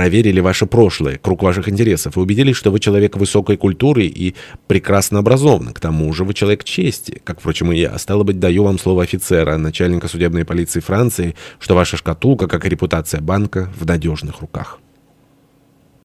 проверили ваше прошлое, круг ваших интересов, и убедились, что вы человек высокой культуры и прекрасно образованный. К тому же вы человек чести, как, впрочем, и я. Стало быть, даю вам слово офицера, начальника судебной полиции Франции, что ваша шкатулка, как и репутация банка, в надежных руках.